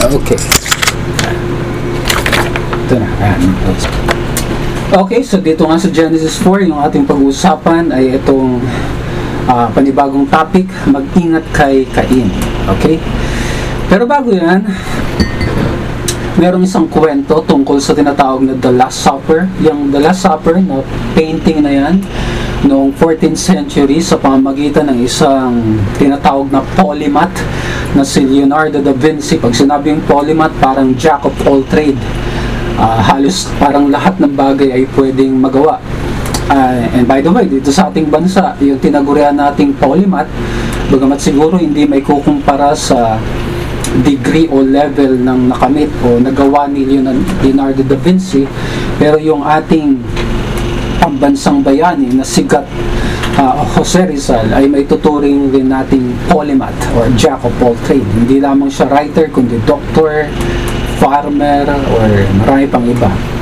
Okay. Ito na. Ayan. Okay, so dito nga sa Genesis 4, yung ating pag-uusapan ay itong uh, panibagong topic, mag-ingat kay Cain. Okay? Pero bago yan, merong isang kwento tungkol sa tinatawag na The Last Supper. Yung The Last Supper na painting na yan, noong 14th century sa pamamagitan ng isang tinatawag na polymath na si Leonardo da Vinci. Pag sinabing polymath, parang jack of all trade uh, halos parang lahat ng bagay ay pwedeng magawa. Uh, and by the way, dito sa ating bansa, yung tinagurian nating polymath, bagamat siguro hindi may kukumpara sa degree o level ng nakamit o nagawa ni Leonardo da Vinci, pero yung ating pambansang bayani na sigat uh, Jose Rizal ay may tuturing din nating polymath or jack of all trade. Hindi lamang siya writer, kundi doctor, farmer or marami pang iba.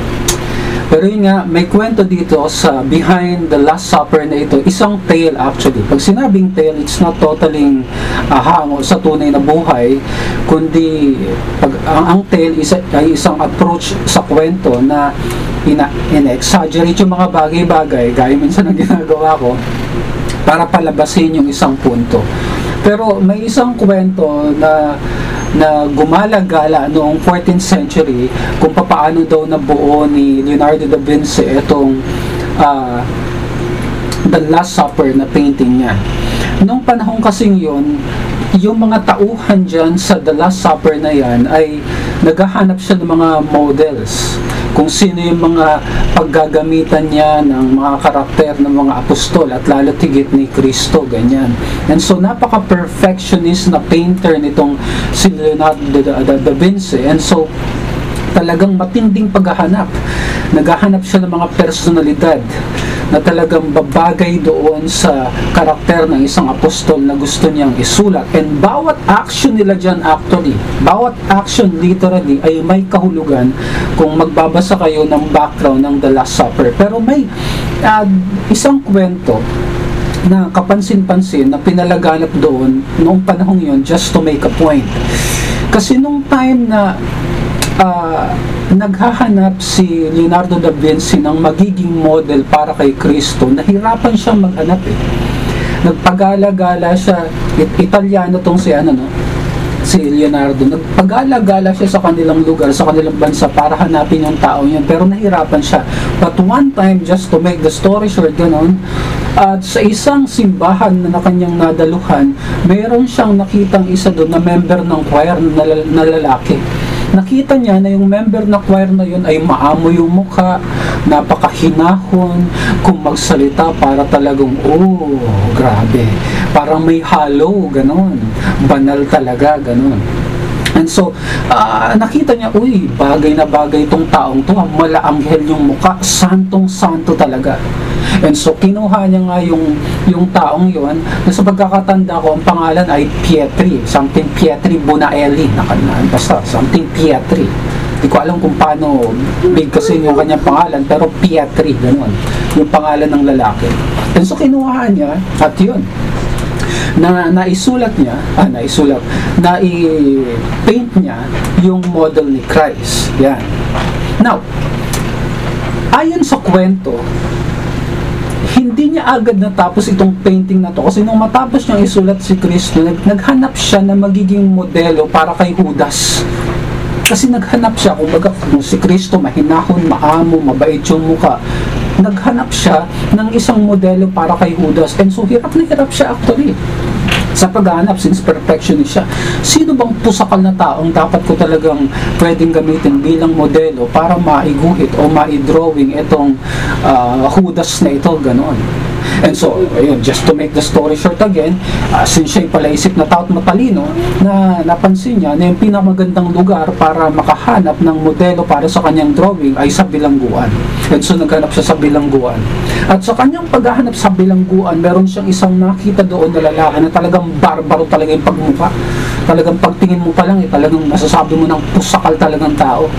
Pero yun nga, may kwento dito sa behind the Last Supper na ito, isang tale actually. Pag sinabing tale, it's not totally uh, hango sa tunay na buhay, kundi pag, ang, ang tale is, ay isang approach sa kwento na ina, ina-exaggerate yung mga bagay-bagay, gaya minsan ang ginagawa ko, para palabasin yung isang punto. Pero may isang kwento na na gumala-gala noong 14th century kung paano daw nabuo ni Leonardo da Vinci itong uh, The Last Supper na painting niya. Nung panahon kasing yon yung mga tauhan dyan sa The Last Supper na yan ay naghahanap siya ng mga models kung sino yung mga paggagamitan niya ng mga karakter ng mga apostol at lalo tigit ni Kristo, ganyan. And so, napaka-perfectionist na painter nitong si Leonardo da, Vinci. And so, talagang matinding paghahanap. Naghahanap siya ng mga personalidad na talagang babagay doon sa karakter ng isang apostol na gusto niyang isulat. And bawat action nila dyan actually, bawat action literally ay may kahulugan kung magbabasa kayo ng background ng The Last Supper. Pero may uh, isang kwento na kapansin-pansin na pinalaganap doon noong panahong yon just to make a point. Kasi nung time na naghahanap si Leonardo da Vinci ng magiging model para kay Kristo, nahirapan siya maghanap eh. Nagpagala-gala siya, it Italiano tong si ano no, si Leonardo. Nagpagala-gala siya sa kanilang lugar, sa kanilang bansa para hanapin yung tao yun. Pero nahirapan siya. But one time, just to make the story short, ganun, at sa isang simbahan na, na kanyang nadaluhan, meron siyang nakitang isa doon na member ng choir na lalaki nakita niya na yung member na choir na yun ay maamo yung mukha, napakahinahon, kung magsalita para talagang, oh, grabe, parang may halo, ganon, banal talaga, ganon. And so, uh, nakita niya, uy, bagay na bagay itong taong to, mala anghel yung mukha, santong-santo talaga. And so, kinuha niya nga yung, yung taong yon na sa pagkakatanda ko, ang pangalan ay Pietri, something Pietri Bonaelli, nakanaan, basta something Pietri. Hindi ko alam kung paano big kasi yung kanyang pangalan, pero Pietri, ganun, yung pangalan ng lalaki. And so, kinuha niya, at yun, na naisulat niya, ah, naisulat, na i-paint niya yung model ni Christ. Yan. Now, ayon sa kwento, hindi niya agad natapos itong painting na to kasi nung matapos niyang isulat si Kristo, nag naghanap siya na magiging modelo para kay Judas. Kasi naghanap siya, kumbaga kung si Kristo mahinahon, maamo, mabait yung mukha, naghanap siya ng isang modelo para kay Judas. And so hirap na hirap siya actually sa paghahanap since perfectionist siya. Sino bang pusakal na taong dapat ko talagang pwedeng gamitin bilang modelo para maiguhit o maidrawing itong uh, hudas na ito, ganon. And so, ayun, just to make the story short again, uh, since siya'y palaisip na taot matalino, na napansin niya na yung pinakamagandang lugar para makahanap ng modelo para sa kanyang drawing ay sa bilangguan. And so, naghanap siya sa bilangguan. At sa kanyang paghahanap sa bilangguan, meron siyang isang nakita doon na lalaki na talagang barbaro talaga yung pagmukha. Talagang pagtingin mo pa lang, eh, talagang masasabi mo ng pusakal talagang tao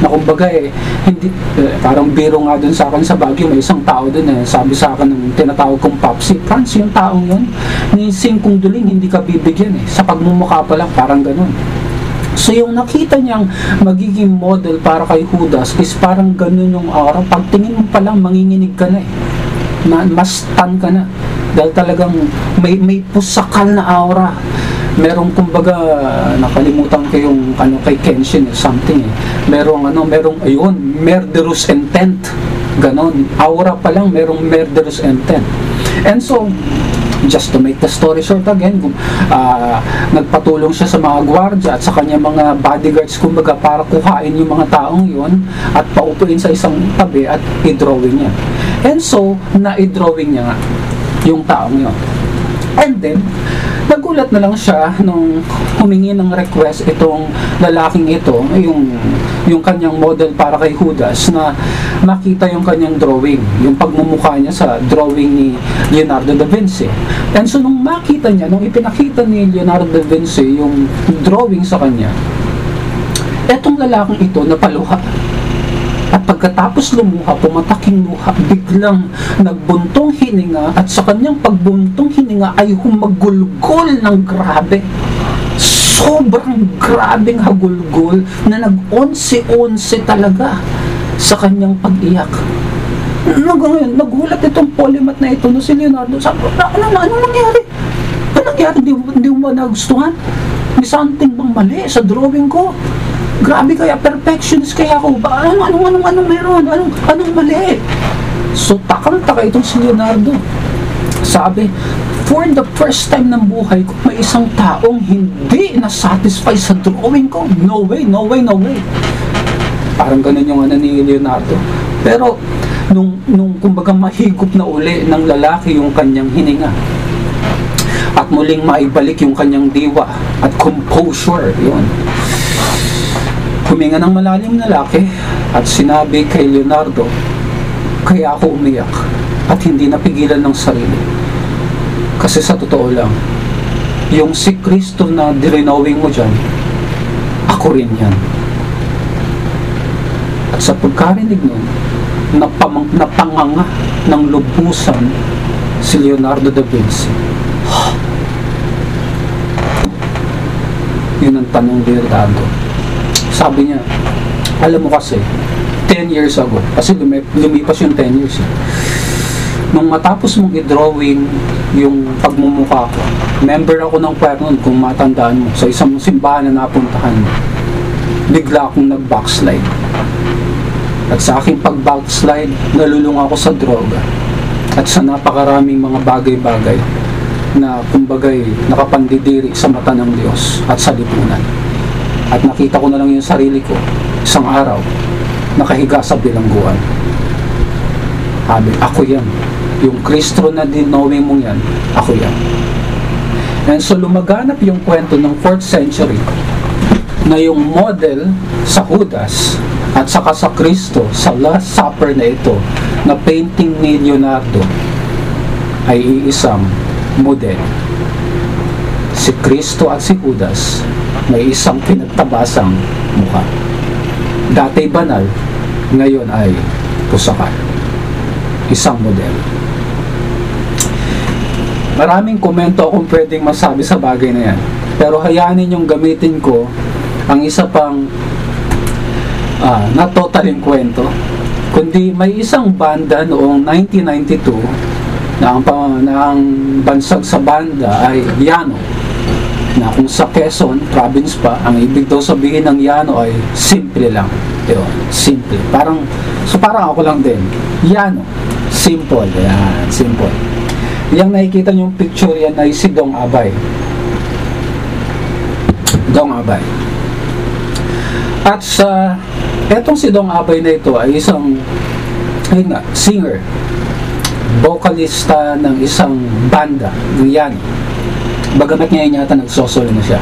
na kumbaga eh, hindi, eh, parang biro nga dun sa akin sa Baguio, may isang tao dun eh, sabi sa akin ng tinatawag kong Popsi, Franz, yung taong yun, ni singkong duling, hindi ka bibigyan eh, sa pagmumukha pa lang, parang ganun. So yung nakita niyang magiging model para kay Judas is parang ganun yung aura. Pagtingin mo pa lang, manginginig ka na eh. Na, mas tan ka na. Dahil talagang may, may pusakal na aura. Merong kumbaga, nakalimutan ko yung ano, kay Kenshin or something eh. Merong ano, merong, ayun, murderous intent. Ganon. Aura pa lang, merong murderous intent. And so, just to make the story short again, uh, nagpatulong siya sa mga gwardya at sa kanya mga bodyguards kumbaga para kuhain yung mga taong yon at paupuin sa isang tabi at i-drawing niya. And so, na-drawing niya nga yung taong yon. And then, nagulat na lang siya nung humingi ng request itong lalaking ito, yung, yung kanyang model para kay Judas, na makita yung kanyang drawing, yung pagmumukha niya sa drawing ni Leonardo da Vinci. And so nung makita niya, nung ipinakita ni Leonardo da Vinci yung drawing sa kanya, etong lalaking ito napaluha at pagkatapos lumuha, pumataking luha, biglang nagbuntong hininga at sa kanyang pagbuntong hininga ay humagulgol ng grabe. Sobrang grabeng hagulgol na nag-onse-onse talaga sa kanyang pag-iyak. Nag nagulat itong polymath na ito no si Leonardo. Sabi ano, ano, ano nangyari? Ano nangyari? Di, di mo nagustuhan? May something bang mali sa drawing ko? Grabe kaya, perfectionist kaya ako. Ba, ano, anong, anong, anong meron? Anong, anong mali? So, takang-taka itong si Leonardo. Sabi, for the first time ng buhay ko, may isang taong hindi na-satisfy sa drawing ko. No way, no way, no way. Parang ganun yung ano ni Leonardo. Pero, nung, nung kumbaga mahigop na uli ng lalaki yung kanyang hininga, at muling maibalik yung kanyang diwa at composure, yun Huminga ng malalim na laki at sinabi kay Leonardo, kaya ako umiyak at hindi napigilan ng sarili. Kasi sa totoo lang, yung si Kristo na dirinawing mo dyan, ako rin yan. At sa pagkarinig nun, napamang, napanganga ng lubusan si Leonardo da Vinci. Yun ang tanong Leonardo sabi niya, alam mo kasi, 10 years ago, kasi lumipas yung 10 years eh. Nung matapos mong i-drawing yung pagmumukha ko, member ako ng choir noon kung matandaan mo, sa isang simbahan na napuntahan mo, bigla akong nag-backslide. At sa aking pag-backslide, nalulung ako sa droga at sa napakaraming mga bagay-bagay na kumbagay nakapandidiri sa mata ng Diyos at sa lipunan at nakita ko na lang yung sarili ko isang araw nakahiga sa bilangguan. Sabi ako yan. Yung Kristo na din knowing mong yan ako yan. And so lumaganap yung kwento ng 4th century na yung model sa Judas at saka sa Kristo sa Last Supper na ito na painting ni Leonardo ay iisang model. Si Kristo at si Judas may isang pinagtabasang mukha. Dati banal, ngayon ay pusakal. Isang model. Maraming komento akong pwedeng masabi sa bagay na yan. Pero hayaan ninyong gamitin ko ang isa pang uh, na totaling kwento. Kundi may isang banda noong 1992 na ang, na ang bansag sa banda ay Yano na kung sa Quezon, province pa, ang ibig daw sabihin ng Yano ay simple lang. Yun, simple. Parang, so parang ako lang din. Yano, simple. Yan, simple. Yang nakikita niyong picture yan ay si Dong Abay. Dong Abay. At sa, etong si Dong Abay na ito ay isang, ayun nga, singer, vocalista ng isang banda, ng Yano Bagamat ngayon yata nagsosolo na siya.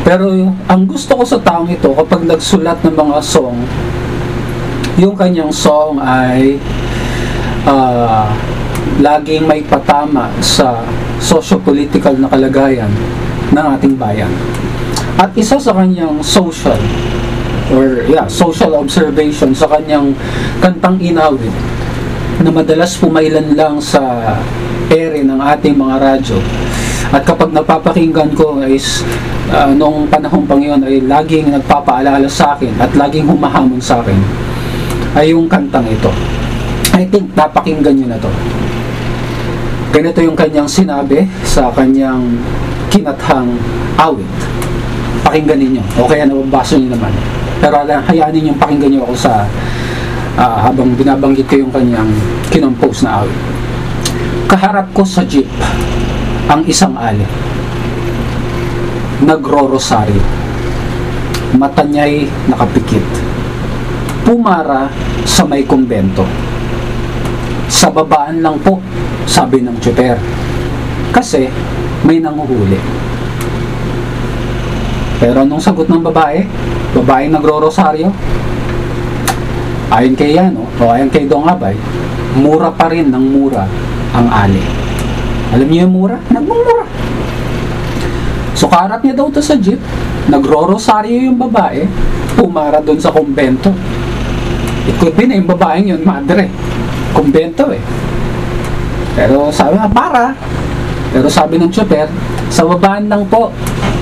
Pero ang gusto ko sa taong ito, kapag nagsulat ng mga song, yung kanyang song ay uh, laging may patama sa socio-political na kalagayan ng ating bayan. At isa sa kanyang social or yeah, social observation sa kanyang kantang inawit na madalas pumailan lang sa ere ng ating mga radyo at kapag napapakinggan ko is uh, noong panahon pang yun ay laging nagpapaalala sa akin at laging humahamon sa akin ay yung kantang ito. I think napakinggan nyo na to. Ganito yung kanyang sinabi sa kanyang kinathang awit. Pakinggan ninyo. O kaya nababasa nyo naman. Pero hayaan ninyo pakinggan nyo ako sa uh, habang binabanggit ko yung kanyang kinompose na awit. Kaharap ko sa jeep ang isang ali. Nagro-rosaryo. Mata niya'y nakapikit. Pumara sa may kumbento. Sa babaan lang po sabi ng tsuper. Kasi may nanguhuli. Pero anong sagot ng babae? Babae nagro-rosaryo? Ayon kay Yano, o ayon kay Dong Abay, mura pa rin ng mura ang ali. Alam niyo yung mura? Nagmumura. So karap niya daw to sa jeep, nagro-rosaryo yung babae, pumara doon sa kumbento. It could be na yung babaeng yun, madre. Kumbento eh. Pero sabi nga, para. Pero sabi ng chopper, sa babaan lang po.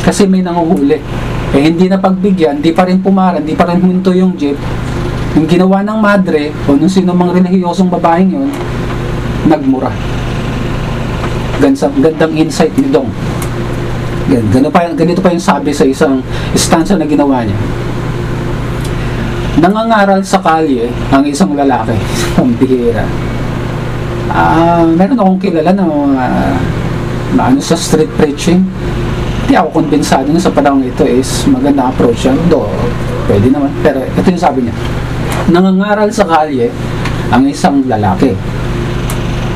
Kasi may nanguhuli. Eh hindi na pagbigyan, hindi pa rin pumara, hindi pa rin huminto yung jeep. Yung ginawa ng madre, o nung sino mang relihiyosong babaeng yun, nagmura. Gansang, gandang insight ni Dong. Ganito pa, ganito pa yung sabi sa isang stanza na ginawa niya. Nangangaral sa kalye ang isang lalaki. Ang bihira uh, meron akong kilala na na ano sa street preaching hindi ako kumbensado na sa panahon ito is maganda approach yan do pwede naman pero ito yung sabi niya nangangaral sa kalye ang isang lalaki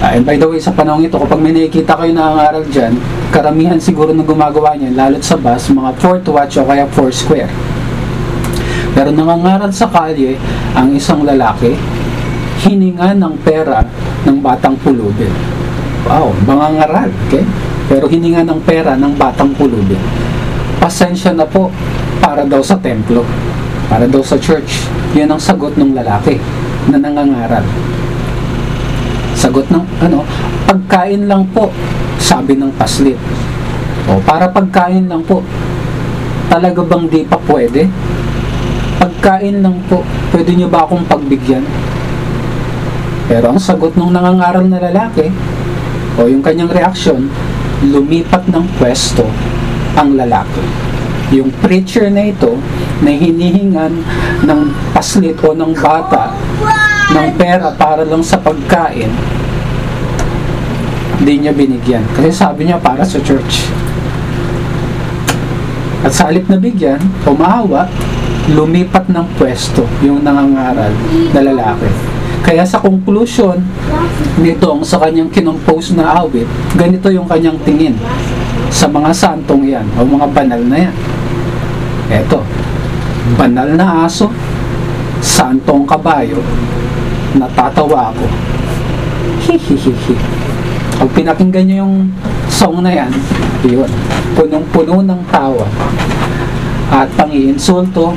uh, and by the way sa panahon ito kapag may nakikita kayo nangangaral dyan karamihan siguro na gumagawa niyan lalo't sa bus mga 4 to watch o kaya 4 square pero nangangaral sa kalye ang isang lalaki hininga ng pera ng batang pulubi. Wow, mangangaral, okay? Pero hininga ng pera ng batang pulubi. Pasensya na po para daw sa templo, para daw sa church. Yan ang sagot ng lalaki na nangangaral. Sagot ng ano, pagkain lang po, sabi ng paslit. O para pagkain lang po. Talaga bang di pa pwede? Pagkain lang po, pwede nyo ba akong pagbigyan? Pero ang sagot ng nangangaral na lalaki o yung kanyang reaksyon, lumipat ng pwesto ang lalaki. Yung preacher na ito na hinihingan ng paslit o ng bata ng pera para lang sa pagkain, hindi niya binigyan. Kasi sabi niya para sa church. At sa alip na bigyan, umahawa, lumipat ng pwesto yung nangangaral na lalaki. Kaya sa conclusion nitong sa kanyang kinompose na awit, ganito yung kanyang tingin sa mga santong yan o mga banal na yan. Eto, banal na aso, santong kabayo, natatawa ako. Hihihihi. Pag pinakinggan nyo yung song na yan, yun, punong-puno ng tawa at pang-iinsulto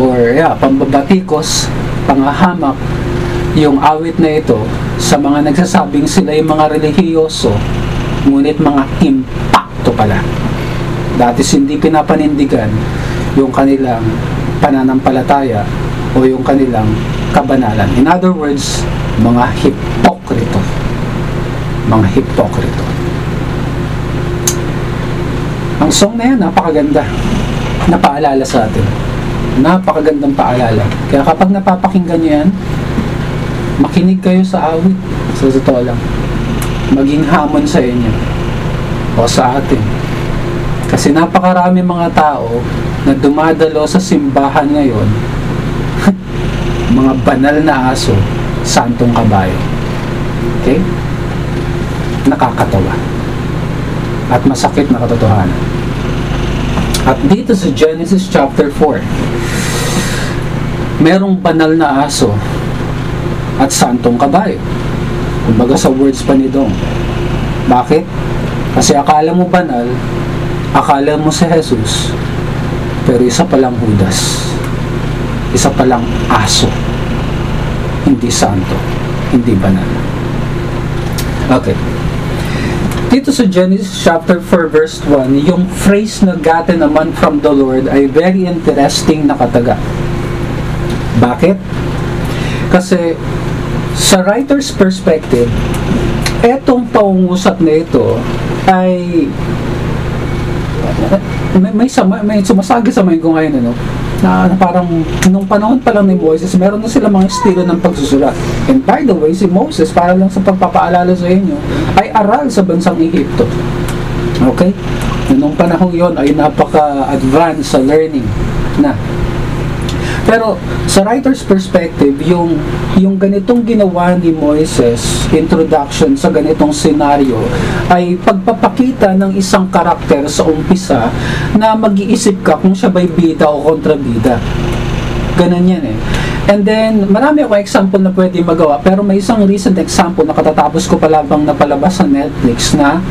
or yeah, pambabatikos pangahamak yung awit na ito sa mga nagsasabing sila yung mga relihiyoso ngunit mga impacto pala. Dati hindi pinapanindigan yung kanilang pananampalataya o yung kanilang kabanalan. In other words mga hipokrito mga hipokrito ang song na yan napakaganda napaalala sa atin napakagandang paalala. Kaya kapag napapakinggan nyo yan, makinig kayo sa awit. Sa totoo lang. Maging hamon sa inyo. O sa atin. Kasi napakarami mga tao na dumadalo sa simbahan ngayon mga banal na aso, santong kabayo. Okay? Nakakatawa. At masakit na katotohanan. At dito sa Genesis chapter 4, merong banal na aso at santong kabayo. Kumbaga sa words pa ni Dong. Bakit? Kasi akala mo banal, akala mo si Jesus, pero isa palang Judas. Isa palang aso. Hindi santo. Hindi banal. Okay. Dito sa Genesis chapter 4 verse 1, yung phrase na gotten naman from the Lord ay very interesting na kataga. Bakit? Kasi sa writer's perspective, etong paungusap na ito ay may, may, sama, may sumasagi sa mind ko ngayon ano, na, parang nung panahon pa lang ni Moses, meron na sila mga estilo ng pagsusulat. And by the way, si Moses, para lang sa pagpapaalala sa inyo, ay aral sa bansang Egypto. Okay? Nung panahon yon ay napaka-advanced sa learning na pero sa writer's perspective, yung yung ganitong ginawa ni Moises, introduction sa ganitong senaryo, ay pagpapakita ng isang karakter sa umpisa na mag-iisip ka kung siya ba'y bida o kontrabida. Ganun yan eh. And then, marami ako example na pwede magawa, pero may isang recent example na katatapos ko pala bang napalabas sa Netflix na,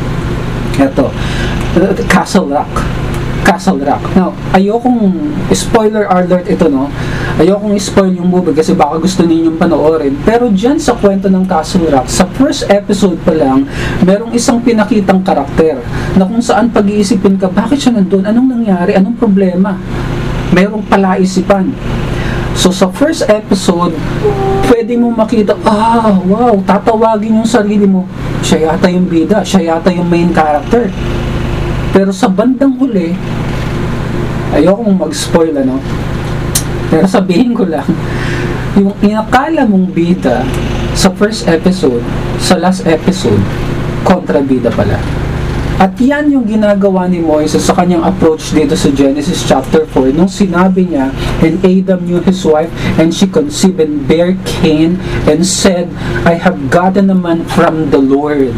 eto, Castle Rock Castle Rock. Now, ayokong spoiler alert ito, no? Ayokong spoil yung movie kasi baka gusto ninyong panoorin. Pero dyan sa kwento ng Castle Rock, sa first episode pa lang, merong isang pinakitang karakter na kung saan pag-iisipin ka, bakit siya nandun? Anong nangyari? Anong problema? Merong palaisipan. So sa first episode, pwede mo makita, ah, wow, tatawagin yung sarili mo. Siya yata yung bida, siya yata yung main character. Pero sa bandang huli, ayokong mag-spoil ano, pero sabihin ko lang, yung inakala mong bida sa first episode, sa last episode, kontrabida pala. At yan yung ginagawa ni Moises sa kanyang approach dito sa Genesis chapter 4 nung sinabi niya, And Adam knew his wife, and she conceived and bare Cain, and said, I have gotten a man from the Lord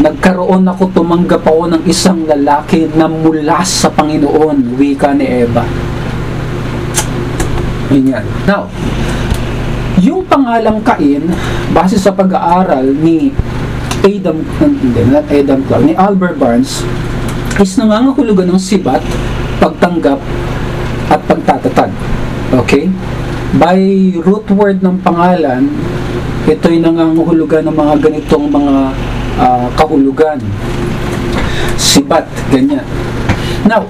nagkaroon ako, tumanggap ako ng isang lalaki na mula sa Panginoon, wika ni Eva. Ganyan. Now, yung pangalang Cain, base sa pag-aaral ni Adam, hindi, not Adam Clark, ni Albert Barnes, is nangangahulugan ng sibat, pagtanggap, at pagtatatag. Okay? By root word ng pangalan, ito'y nangangahulugan ng mga ganitong mga uh, kahulugan. Sibat, ganyan. Now,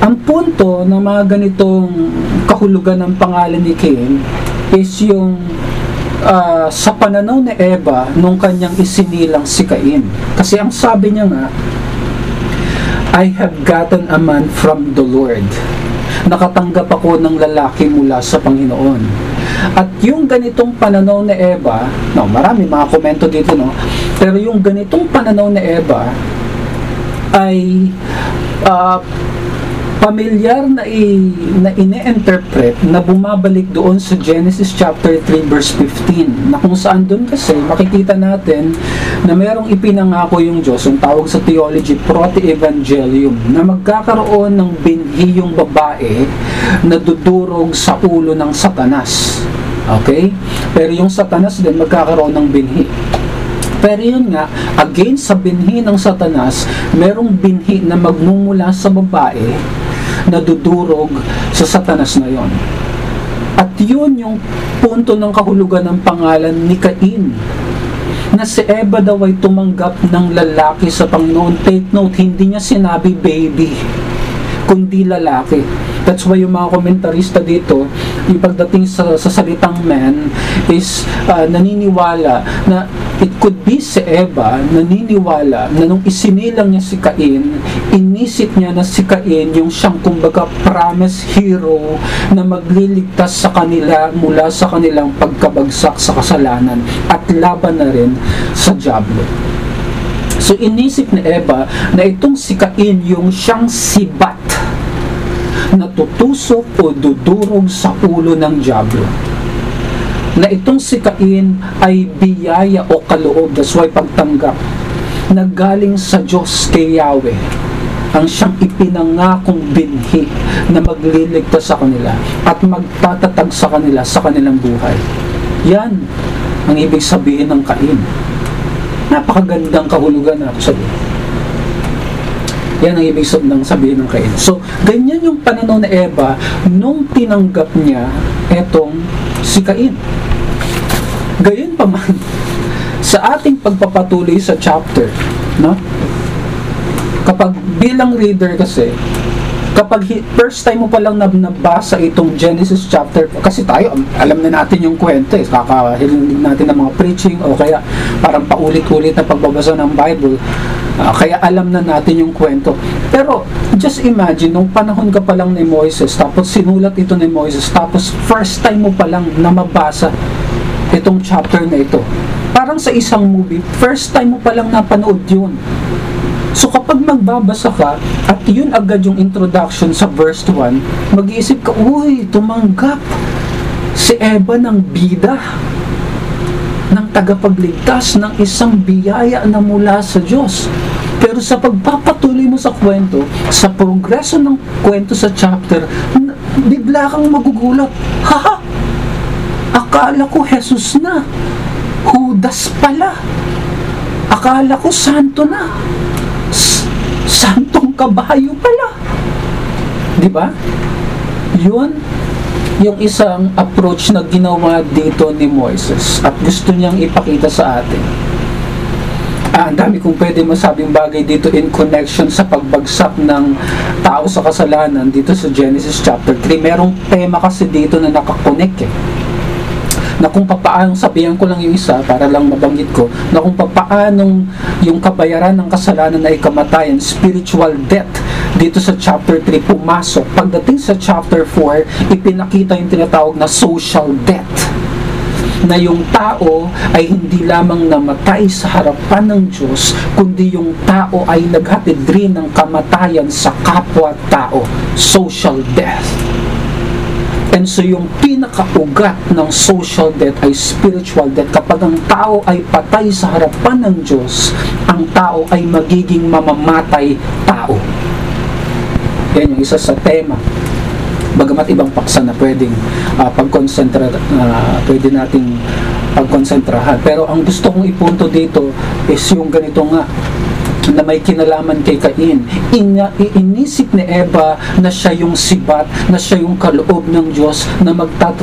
ang punto ng mga ganitong kahulugan ng pangalan ni Cain is yung uh, sa pananaw ni Eva nung kanyang isinilang si Cain. Kasi ang sabi niya nga, I have gotten a man from the Lord. Nakatanggap ako ng lalaki mula sa Panginoon. At yung ganitong pananaw ni Eva, no, marami mga komento dito, no? Pero yung ganitong pananaw ni Eva ay uh, pamilyar na, i, na ine-interpret na bumabalik doon sa Genesis chapter 3 verse 15 na kung saan doon kasi makikita natin na merong ipinangako yung Diyos yung tawag sa theology proto-evangelium na magkakaroon ng binhi yung babae na dudurog sa ulo ng satanas okay? pero yung satanas din magkakaroon ng binhi pero yun nga, against sa binhi ng satanas, merong binhi na magmumula sa babae na dudurog sa satanas na yon. At yun yung punto ng kahulugan ng pangalan ni Cain na si Eva daw ay tumanggap ng lalaki sa Panginoon. Take note, hindi niya sinabi baby, kundi lalaki. That's why yung mga komentarista dito, yung pagdating sa, sa salitang man, is uh, naniniwala na it could be si Eva naniniwala na nung isinilang niya si Cain, inisip niya na si Cain yung siyang kumbaga promise hero na magliligtas sa kanila mula sa kanilang pagkabagsak sa kasalanan at laban na rin sa Diablo. So inisip ni Eva na itong si Cain yung siyang sibat na tutusok o dudurog sa ulo ng Diablo na itong si Cain ay biyaya o kaloob, that's why pagtanggap, na galing sa Diyos kay Yahweh ang siyang ipinangakong binhi na magliligtas sa kanila at magtatatag sa kanila sa kanilang buhay. Yan ang ibig sabihin ng Cain. Napakagandang kahulugan na sabihin. Yan ang ibig sabihin ng Cain. So, ganyan yung pananaw ni Eva nung tinanggap niya etong si Cain. Gayon pa man, sa ating pagpapatuloy sa chapter, no? Kapag bilang reader kasi, kapag first time mo pa lang nab- nabasa itong Genesis chapter, kasi tayo, am- alam na natin yung kwento eh, kakahilinig natin ng mga preaching o kaya parang paulit-ulit na pagbabasa ng Bible, Ah, kaya alam na natin yung kwento. Pero, just imagine, nung panahon ka pa lang ni Moises, tapos sinulat ito ni Moises, tapos first time mo pa lang na mabasa itong chapter na ito. Parang sa isang movie, first time mo pa lang napanood yun. So kapag magbabasa ka, at yun agad yung introduction sa verse 1, mag-iisip ka, uy, tumanggap si Eva ng bida ng tagapagligtas ng isang biyaya na mula sa Diyos. Pero sa pagpapatuloy mo sa kwento, sa progreso ng kwento sa chapter, bigla kang magugulat. Ha? Akala ko Jesus na. Judas pala. Akala ko santo na. S- santong kabayo pala. Di ba? Yun yung isang approach na ginawa dito ni Moises at gusto niyang ipakita sa atin. Ah, ang dami kong pwede masabing bagay dito in connection sa pagbagsak ng tao sa kasalanan dito sa Genesis chapter 3. Merong tema kasi dito na nakakonek eh na kung papaano, sabihan ko lang yung isa para lang mabanggit ko, na kung papaanong yung kabayaran ng kasalanan ay kamatayan, spiritual death, dito sa chapter 3 pumasok. Pagdating sa chapter 4, ipinakita yung tinatawag na social death na yung tao ay hindi lamang namatay sa harapan ng Diyos, kundi yung tao ay naghatid rin ng kamatayan sa kapwa-tao, social death. So yung pinakaugat ng social death ay spiritual death. Kapag ang tao ay patay sa harapan ng Diyos, ang tao ay magiging mamamatay tao. Yan yung isa sa tema. Bagamat ibang paksa na pwedeng uh, pagkonsentra, uh, pwede nating pagkonsentrahan. Pero ang gusto kong ipunto dito is yung ganito nga, na may kinalaman kay Cain. Inya, inisip ni Eva na siya yung sibat, na siya yung kaloob ng Diyos na magtatapos